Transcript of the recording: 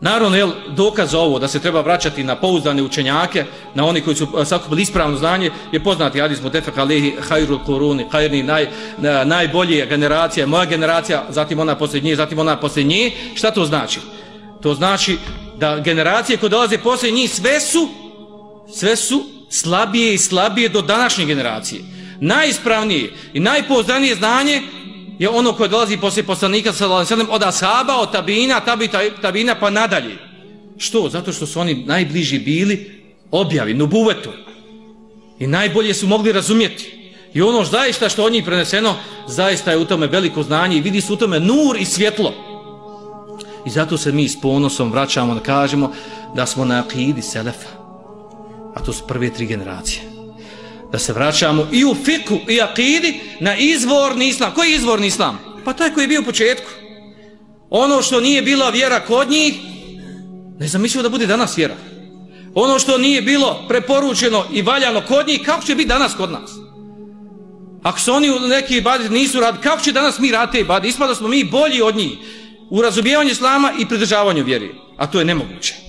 Naravno, jel, dokaz ovo da se treba vraćati na pouzdane učenjake, na oni koji su sakupili ispravno znanje, je poznati hadis Mutefak Alehi, Hajrul Kuruni, Hajrni, naj, najbolji generacija, moja generacija, zatim ona poslije zatim ona poslije Šta to znači? To znači da generacije koje dolaze poslije njih sve su, sve su slabije i slabije do današnje generacije. Najispravnije i najpouzdanije znanje je ono koje dolazi poslije poslanika sallallahu od ashaba, od tabina, tabi, tabina pa nadalje. Što? Zato što su oni najbliži bili objavi, nubuvetu. I najbolje su mogli razumjeti. I ono zaista što od njih preneseno, zaista je u tome veliko znanje i vidi se u tome nur i svjetlo. I zato se mi s ponosom vraćamo da kažemo da smo na akidi selefa. A to su prve tri generacije da se vraćamo i u fiku i akidi na izvorni islam. Koji je izvorni islam? Pa taj koji je bio u početku. Ono što nije bila vjera kod njih, ne znam, mislimo da bude danas vjera. Ono što nije bilo preporučeno i valjano kod njih, kako će biti danas kod nas? Ako su oni neki ibadit nisu radili, kako će danas mi raditi ibadit? Ispada smo mi bolji od njih u razumijevanju islama i pridržavanju vjeri. A to je nemoguće.